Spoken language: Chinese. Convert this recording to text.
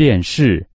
电视。